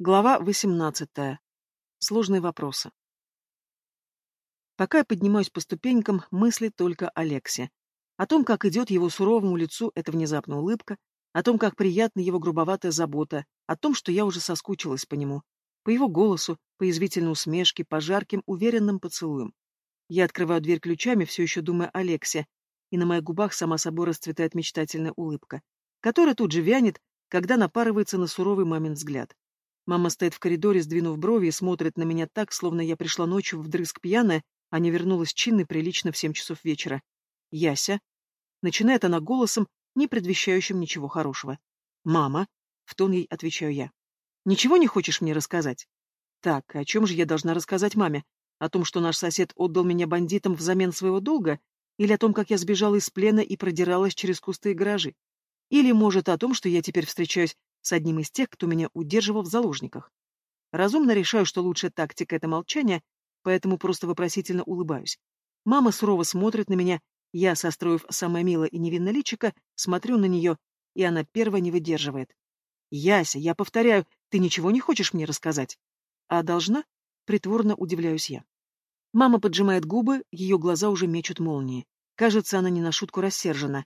Глава 18. Сложные вопросы. Пока я поднимаюсь по ступенькам, мысли только о Лексе. О том, как идет его суровому лицу эта внезапная улыбка, о том, как приятна его грубоватая забота, о том, что я уже соскучилась по нему, по его голосу, по язвительной усмешке, по жарким, уверенным поцелуям. Я открываю дверь ключами, все еще думая о Лексе, и на моих губах сама собой расцветает мечтательная улыбка, которая тут же вянет, когда напарывается на суровый мамин взгляд. Мама стоит в коридоре, сдвинув брови, и смотрит на меня так, словно я пришла ночью вдрызг пьяная, а не вернулась чинно прилично в семь часов вечера. «Яся?» Начинает она голосом, не предвещающим ничего хорошего. «Мама?» — в тон ей отвечаю я. «Ничего не хочешь мне рассказать?» «Так, о чем же я должна рассказать маме? О том, что наш сосед отдал меня бандитам взамен своего долга? Или о том, как я сбежала из плена и продиралась через кусты и гаражи? Или, может, о том, что я теперь встречаюсь с одним из тех, кто меня удерживал в заложниках. Разумно решаю, что лучшая тактика — это молчание, поэтому просто вопросительно улыбаюсь. Мама сурово смотрит на меня, я, состроив самое милое и невинное личико, смотрю на нее, и она первая не выдерживает. «Яся, я повторяю, ты ничего не хочешь мне рассказать?» «А должна?» — притворно удивляюсь я. Мама поджимает губы, ее глаза уже мечут молнии. Кажется, она не на шутку рассержена.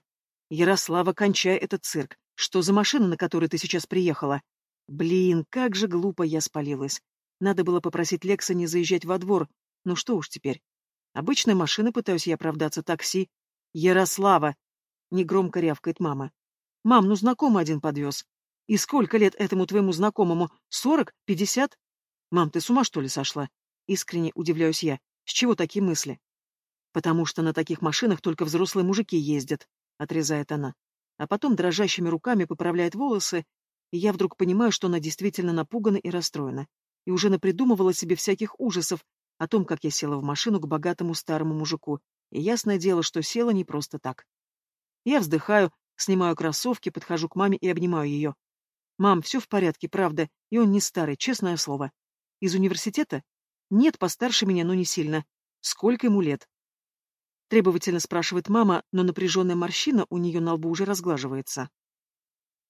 Ярослава, кончай этот цирк. Что за машина, на которой ты сейчас приехала? Блин, как же глупо я спалилась. Надо было попросить Лекса не заезжать во двор. Ну что уж теперь. Обычная машина, пытаюсь я оправдаться, такси. Ярослава! Негромко рявкает мама. Мам, ну знакомый один подвез. И сколько лет этому твоему знакомому? Сорок? Пятьдесят? Мам, ты с ума что ли сошла? Искренне удивляюсь я. С чего такие мысли? Потому что на таких машинах только взрослые мужики ездят отрезает она. А потом дрожащими руками поправляет волосы, и я вдруг понимаю, что она действительно напугана и расстроена, и уже напридумывала себе всяких ужасов о том, как я села в машину к богатому старому мужику, и ясное дело, что села не просто так. Я вздыхаю, снимаю кроссовки, подхожу к маме и обнимаю ее. «Мам, все в порядке, правда, и он не старый, честное слово. Из университета? Нет, постарше меня, но не сильно. Сколько ему лет?» Требовательно спрашивает мама, но напряженная морщина у нее на лбу уже разглаживается.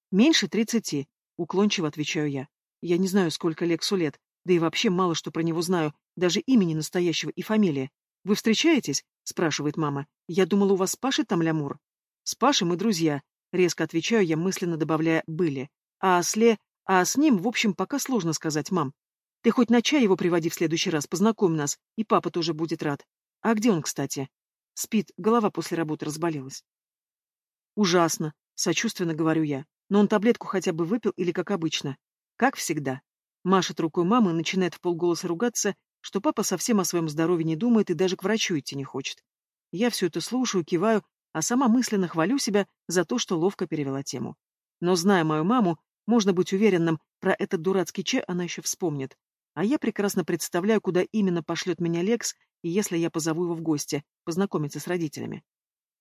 «Меньше тридцати», — уклончиво отвечаю я. «Я не знаю, сколько Лексу лет, да и вообще мало что про него знаю, даже имени настоящего и фамилии. Вы встречаетесь?» — спрашивает мама. «Я думала, у вас с Пашей там лямур». «С Пашей мы друзья», — резко отвечаю я, мысленно добавляя «были». «А с Ле... А с ним, в общем, пока сложно сказать, мам. Ты хоть на чай его приводи в следующий раз, познакомь нас, и папа тоже будет рад. А где он, кстати?» Спит, голова после работы разболелась. Ужасно, сочувственно говорю я. Но он таблетку хотя бы выпил или как обычно? Как всегда. Машет рукой мамы и начинает в полголоса ругаться, что папа совсем о своем здоровье не думает и даже к врачу идти не хочет. Я все это слушаю, киваю, а сама мысленно хвалю себя за то, что ловко перевела тему. Но, зная мою маму, можно быть уверенным, про этот дурацкий чай она еще вспомнит. А я прекрасно представляю, куда именно пошлет меня Лекс если я позову его в гости, познакомиться с родителями.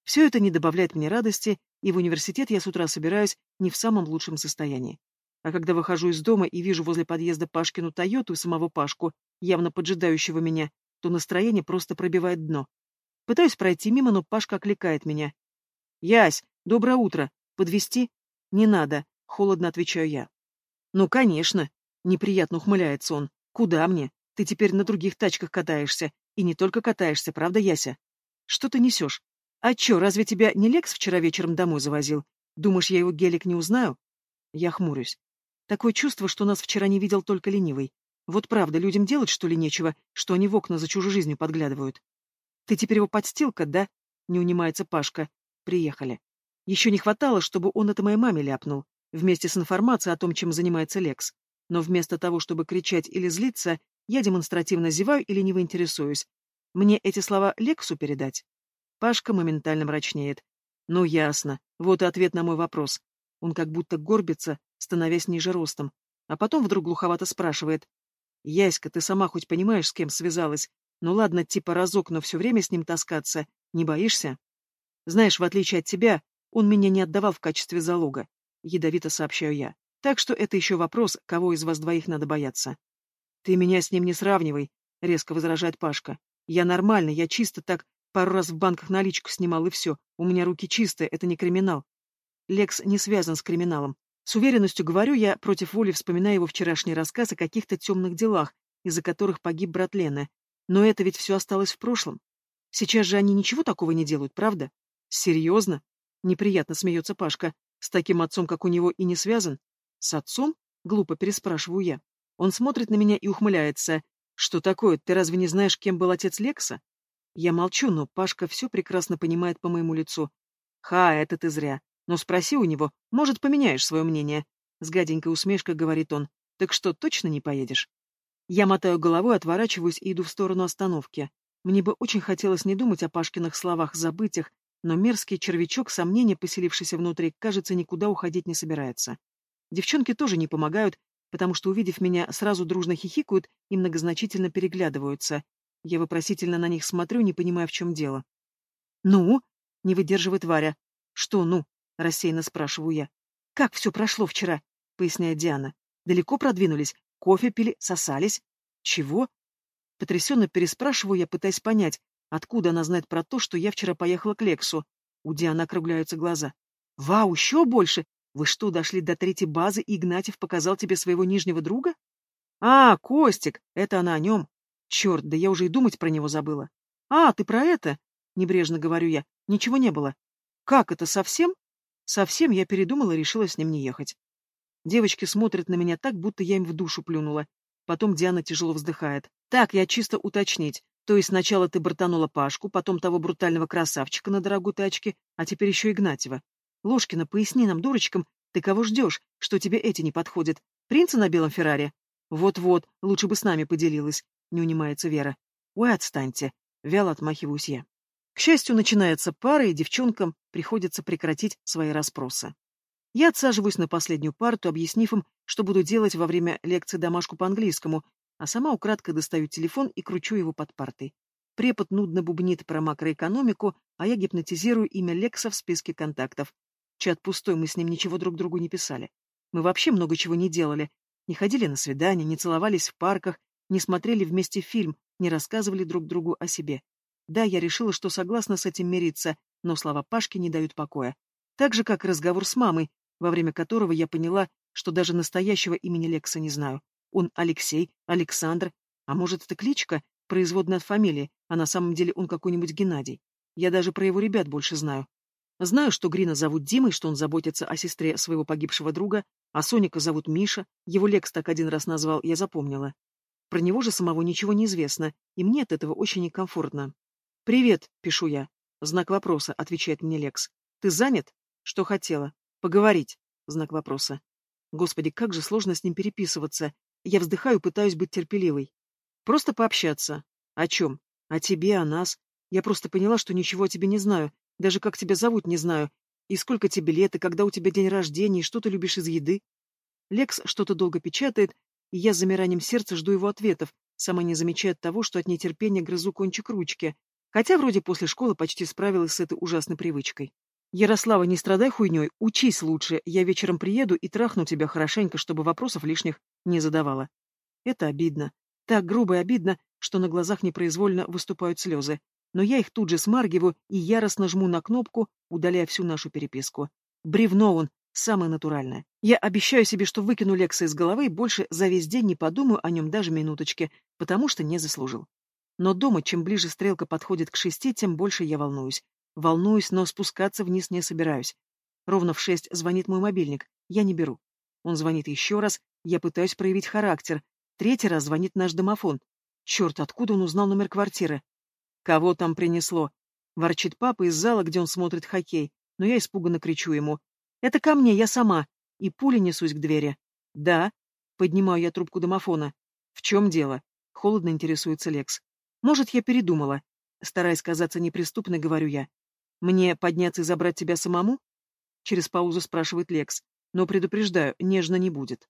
Все это не добавляет мне радости, и в университет я с утра собираюсь не в самом лучшем состоянии. А когда выхожу из дома и вижу возле подъезда Пашкину Тойоту и самого Пашку, явно поджидающего меня, то настроение просто пробивает дно. Пытаюсь пройти мимо, но Пашка окликает меня. «Ясь, доброе утро. Подвести? «Не надо», — холодно отвечаю я. «Ну, конечно», — неприятно ухмыляется он. «Куда мне? Ты теперь на других тачках катаешься, и не только катаешься, правда, Яся? Что ты несешь? А чё, разве тебя не Лекс вчера вечером домой завозил? Думаешь, я его гелик не узнаю? Я хмурюсь. Такое чувство, что нас вчера не видел только ленивый. Вот правда, людям делать что ли нечего, что они в окна за чужой жизнью подглядывают. Ты теперь его подстилка, да? Не унимается Пашка. Приехали. Еще не хватало, чтобы он это моей маме ляпнул, вместе с информацией о том, чем занимается Лекс. Но вместо того, чтобы кричать или злиться, я демонстративно зеваю или не интересуюсь. Мне эти слова Лексу передать? Пашка моментально мрачнеет. Ну, ясно. Вот и ответ на мой вопрос. Он как будто горбится, становясь ниже ростом. А потом вдруг глуховато спрашивает. «Яська, ты сама хоть понимаешь, с кем связалась? Ну ладно, типа разок, но все время с ним таскаться. Не боишься?» «Знаешь, в отличие от тебя, он меня не отдавал в качестве залога», — ядовито сообщаю я. «Так что это еще вопрос, кого из вас двоих надо бояться». «Ты меня с ним не сравнивай», — резко возражает Пашка. «Я нормально, я чисто так пару раз в банках наличку снимал, и все. У меня руки чистые, это не криминал». «Лекс не связан с криминалом», — С уверенностью говорю, я против воли вспоминаю его вчерашний рассказ о каких-то темных делах, из-за которых погиб брат Лены. Но это ведь все осталось в прошлом. Сейчас же они ничего такого не делают, правда? Серьезно? Неприятно смеется Пашка. С таким отцом, как у него, и не связан? С отцом? Глупо переспрашиваю я. Он смотрит на меня и ухмыляется. Что такое, ты разве не знаешь, кем был отец Лекса? Я молчу, но Пашка все прекрасно понимает по моему лицу. Ха, это ты зря. Но спроси у него, может, поменяешь свое мнение. С гаденькой усмешкой говорит он. Так что, точно не поедешь? Я мотаю головой, отворачиваюсь и иду в сторону остановки. Мне бы очень хотелось не думать о Пашкиных словах, забыть их, но мерзкий червячок сомнения, поселившийся внутри, кажется, никуда уходить не собирается. Девчонки тоже не помогают, потому что, увидев меня, сразу дружно хихикают и многозначительно переглядываются. Я вопросительно на них смотрю, не понимая, в чем дело. «Ну?» — не выдерживает Варя. «Что «ну?» — рассеянно спрашиваю я. «Как все прошло вчера?» — поясняет Диана. «Далеко продвинулись? Кофе пили? Сосались?» «Чего?» Потрясенно переспрашиваю я, пытаясь понять, откуда она знает про то, что я вчера поехала к Лексу. У Дианы округляются глаза. «Вау, еще больше! Вы что, дошли до третьей базы, и Игнатьев показал тебе своего нижнего друга? А, Костик, это она о нем. Черт, да я уже и думать про него забыла. А, ты про это? Небрежно говорю я. Ничего не было. Как это, совсем? Совсем я передумала и решила с ним не ехать. Девочки смотрят на меня так, будто я им в душу плюнула. Потом Диана тяжело вздыхает. Так, я чисто уточнить. То есть сначала ты бортанула Пашку, потом того брутального красавчика на дорогой тачке, а теперь еще Игнатьева. Ложкина, поясни нам, дурочкам, ты кого ждешь, что тебе эти не подходят? Принца на белом Феррари? Вот-вот, лучше бы с нами поделилась, не унимается Вера. Ой, отстаньте, вяло отмахиваюсь я. К счастью, начинается пара, и девчонкам приходится прекратить свои расспросы. Я отсаживаюсь на последнюю парту, объяснив им, что буду делать во время лекции домашку по английскому, а сама украдкой достаю телефон и кручу его под партой. Препод нудно бубнит про макроэкономику, а я гипнотизирую имя Лекса в списке контактов. Чат пустой, мы с ним ничего друг другу не писали. Мы вообще много чего не делали. Не ходили на свидания, не целовались в парках, не смотрели вместе фильм, не рассказывали друг другу о себе. Да, я решила, что согласна с этим мириться, но слова Пашки не дают покоя. Так же, как разговор с мамой, во время которого я поняла, что даже настоящего имени Лекса не знаю. Он Алексей, Александр, а может, это кличка, производная от фамилии, а на самом деле он какой-нибудь Геннадий. Я даже про его ребят больше знаю. Знаю, что Грина зовут Димой, что он заботится о сестре своего погибшего друга, а Соника зовут Миша, его Лекс так один раз назвал, я запомнила. Про него же самого ничего не известно, и мне от этого очень некомфортно. «Привет», — пишу я. Знак вопроса, отвечает мне Лекс. «Ты занят?» «Что хотела?» «Поговорить», — знак вопроса. Господи, как же сложно с ним переписываться. Я вздыхаю, пытаюсь быть терпеливой. Просто пообщаться. О чем? О тебе, о нас. Я просто поняла, что ничего о тебе не знаю, даже как тебя зовут не знаю. И сколько тебе лет, и когда у тебя день рождения, и что ты любишь из еды. Лекс что-то долго печатает, и я с замиранием сердца жду его ответов, сама не замечая того, что от нетерпения грызу кончик ручки, хотя вроде после школы почти справилась с этой ужасной привычкой. «Ярослава, не страдай хуйней, учись лучше, я вечером приеду и трахну тебя хорошенько, чтобы вопросов лишних не задавала». Это обидно. Так грубо и обидно, что на глазах непроизвольно выступают слезы но я их тут же смаргиваю и яростно жму на кнопку, удаляя всю нашу переписку. Бревно он, самое натуральное. Я обещаю себе, что выкину Лекса из головы и больше за весь день не подумаю о нем даже минуточки, потому что не заслужил. Но дома, чем ближе стрелка подходит к шести, тем больше я волнуюсь. Волнуюсь, но спускаться вниз не собираюсь. Ровно в шесть звонит мой мобильник. Я не беру. Он звонит еще раз, я пытаюсь проявить характер. Третий раз звонит наш домофон. Черт, откуда он узнал номер квартиры? «Кого там принесло?» — ворчит папа из зала, где он смотрит хоккей, но я испуганно кричу ему. «Это ко мне, я сама!» И пули несусь к двери. «Да?» — поднимаю я трубку домофона. «В чем дело?» — холодно интересуется Лекс. «Может, я передумала?» Стараясь казаться неприступной, говорю я. «Мне подняться и забрать тебя самому?» Через паузу спрашивает Лекс. «Но предупреждаю, нежно не будет».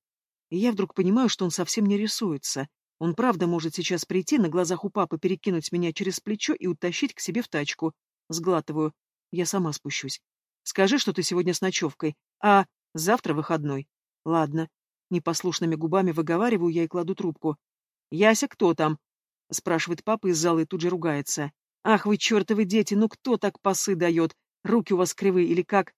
И я вдруг понимаю, что он совсем не рисуется. Он правда может сейчас прийти, на глазах у папы перекинуть меня через плечо и утащить к себе в тачку. Сглатываю. Я сама спущусь. Скажи, что ты сегодня с ночевкой. А завтра выходной. Ладно. Непослушными губами выговариваю я и кладу трубку. «Яся, кто там?» — спрашивает папа из зала и тут же ругается. «Ах вы чертовы дети, ну кто так пасы дает? Руки у вас кривые или как?»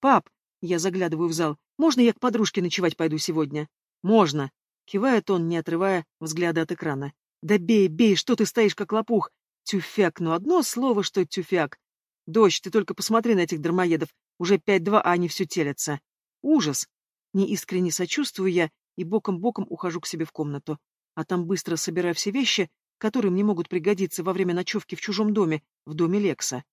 «Пап!» — я заглядываю в зал. Можно я к подружке ночевать пойду сегодня? Можно. Кивает он, не отрывая взгляда от экрана. Да бей, бей, что ты стоишь как лопух? Тюфяк, ну одно слово, что тюфяк. Дочь, ты только посмотри на этих дармоедов. Уже пять-два, а они все телятся. Ужас. Неискренне сочувствую я и боком-боком ухожу к себе в комнату. А там быстро собираю все вещи, которые мне могут пригодиться во время ночевки в чужом доме, в доме Лекса.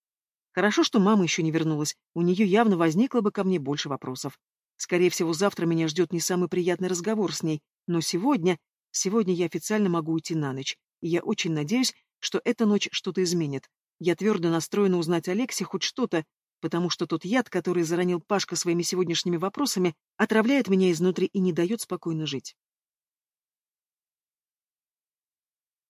Хорошо, что мама еще не вернулась, у нее явно возникло бы ко мне больше вопросов. Скорее всего, завтра меня ждет не самый приятный разговор с ней, но сегодня, сегодня я официально могу уйти на ночь, и я очень надеюсь, что эта ночь что-то изменит. Я твердо настроена узнать Алексе хоть что-то, потому что тот яд, который заронил Пашка своими сегодняшними вопросами, отравляет меня изнутри и не дает спокойно жить.